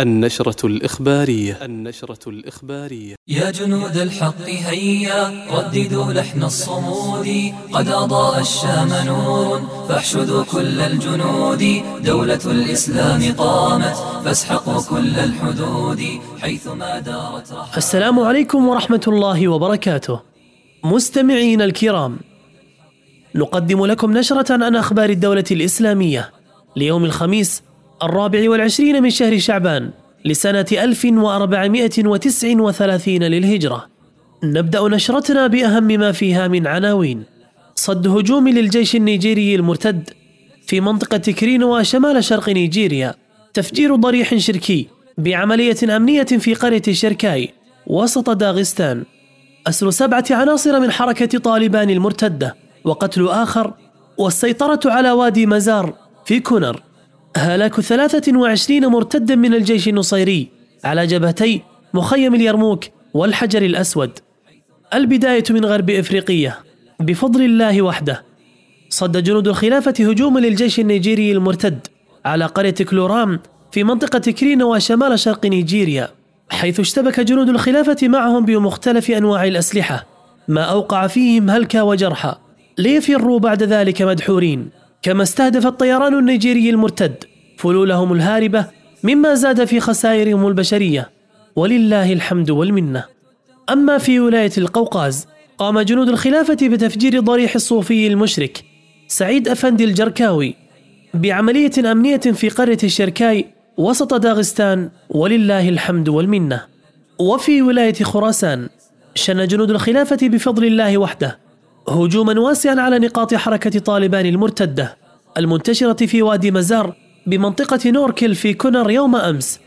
النشرة الإخبارية. النشرة الإخبارية. يا جنود الحق هيا رددوا لحن الصمود. قد أضاء الشام نور فاحشدوا كل الجنود. دولة الإسلام قامت فاسحقوا كل الحدود. حيثما دارت رحمة. السلام عليكم ورحمة الله وبركاته. مستمعين الكرام نقدم لكم نشرة عن أخبار الدولة الإسلامية ليوم الخميس الرابع والعشرين من شهر شعبان لسنة 1439 للهجرة. نبدأ نشرتنا بأهم ما فيها من عناوين. صد هجوم للجيش النيجيري المرتد في منطقة كرينوا شمال شرق نيجيريا. تفجير ضريح شركي بعملية أمنية في قرية شركاي وسط داغستان. أسر سبعة عناصر من حركة طالبان المرتدة وقتل آخر والسيطرة على وادي مزار في كونر. هلاك 23 مرتدا من الجيش النصيري على جبهتي مخيم اليرموك والحجر الأسود. البداية من غرب إفريقية. بفضل الله وحده صد جنود الخلافة هجوما للجيش النيجيري المرتد على قرية كلورام في منطقة كرينوا شمال شرق نيجيريا حيث اشتبك جنود الخلافة معهم بمختلف أنواع الأسلحة ما أوقع فيهم هلكا وجرحى ليفروا بعد ذلك مدحورين. كما استهدف الطيران النيجيري المرتد فلولهم الهاربة مما زاد في خسائرهم البشرية ولله الحمد والمنة. أما في ولاية القوقاز قام جنود الخلافة بتفجير ضريح الصوفي المشرك سعيد أفندي الجركاوي بعملية أمنية في قرية الشركاي وسط داغستان ولله الحمد والمنة. وفي ولاية خراسان شن جنود الخلافة بفضل الله وحده هجوما واسعا على نقاط حركة طالبان المرتدة المنتشرة في وادي مزار بمنطقة نوركل في كونر يوم أمس.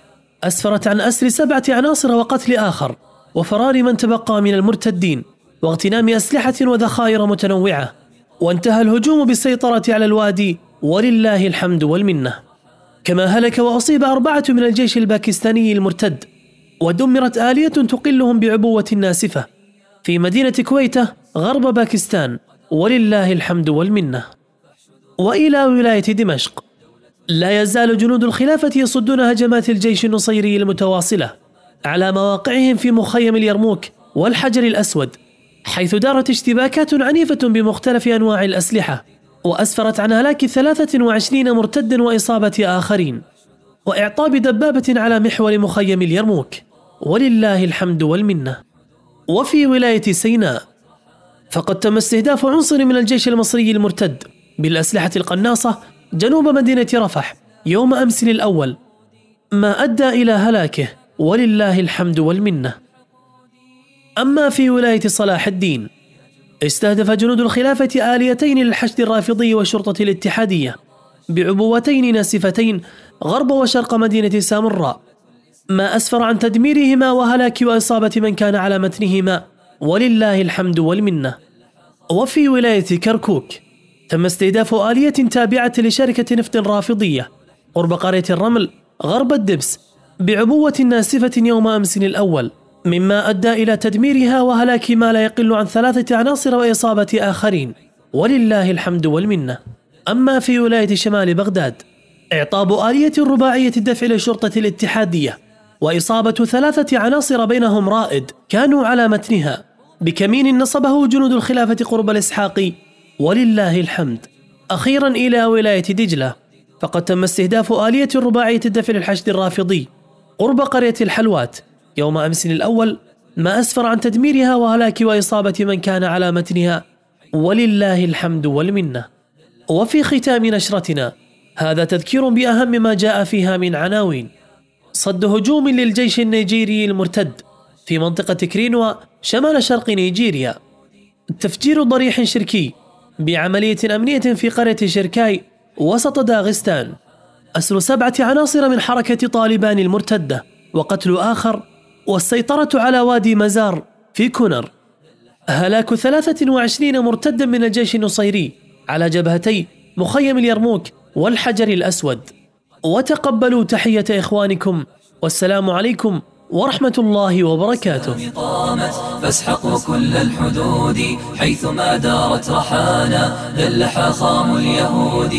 أسفرت عن أسر سبعة عناصر وقتل آخر وفرار من تبقى من المرتدين واغتنام أسلحة وذخائر متنوعة. وانتهى الهجوم بالسيطرة على الوادي ولله الحمد والمنة. كما هلك وأصيب أربعة من الجيش الباكستاني المرتد ودمرت آلية تقلهم بعبوة ناسفة. في مدينة كويتة غرب باكستان. ولله الحمد والمنة. وإلى ولاية دمشق. لا يزال جنود الخلافة يصدون هجمات الجيش النصيري المتواصلة على مواقعهم في مخيم اليرموك والحجر الأسود حيث دارت اشتباكات عنيفة بمختلف أنواع الأسلحة وأسفرت عن هلاك 23 مرتدا وإصابة آخرين وإعطاب دبابة على محور مخيم اليرموك. ولله الحمد والمنة. وفي ولاية سيناء فقد تم استهداف عنصر من الجيش المصري المرتد بالأسلحة القناصة جنوب مدينة رفح يوم أمس الأول ما أدى إلى هلاكه ولله الحمد والمنة. أما في ولاية صلاح الدين استهدف جنود الخلافة آليتين للحشد الرافضي والشرطة الاتحادية بعبوتين ناسفتين غرب وشرق مدينة سامراء. ما أسفر عن تدميرهما وهلاك وإصابة من كان على متنهما. ولله الحمد والمنة. وفي ولاية كركوك تم استهداف آلية تابعة لشركة نفط رافضية. قرب قرية الرمل غرب الدبس بعبوة ناسفة يوم أمس الأول. مما أدى إلى تدميرها وهلاك ما لا يقل عن ثلاثة عناصر وإصابة آخرين. ولله الحمد والمنة. أما في ولاية شمال بغداد إعطاب آلية رباعية الدفع للشرطة الاتحادية. وإصابة ثلاثة عناصر بينهم رائد كانوا على متنها. بكمين نصبه جنود الخلافة قرب الإسحاقي ولله الحمد. أخيرا إلى ولاية دجلة. فقد تم استهداف آلية رباعية الدفع للحشد الرافضي. قرب قرية الحلوات. يوم أمس الأول ما أسفر عن تدميرها وهلاك وإصابة من كان على متنها. ولله الحمد والمنة. وفي ختام نشرتنا. هذا تذكير بأهم ما جاء فيها من عناوين. صد هجوم للجيش النيجيري المرتد في منطقة كرينوا شمال شرق نيجيريا. تفجير ضريح شركي بعملية أمنية في قرية شركاي وسط داغستان. أسر سبعة عناصر من حركة طالبان المرتدة وقتل آخر والسيطرة على وادي مزار في كونر. هلاك 23 مرتدا من الجيش النصيري على جبهتي مخيم اليرموك والحجر الأسود. وتقبلوا تحية إخوانكم. والسلام عليكم ورحمة الله وبركاته. قامت فاسحقوا كل الحدود حيثما دارت رحانا ذل حاخام اليهود.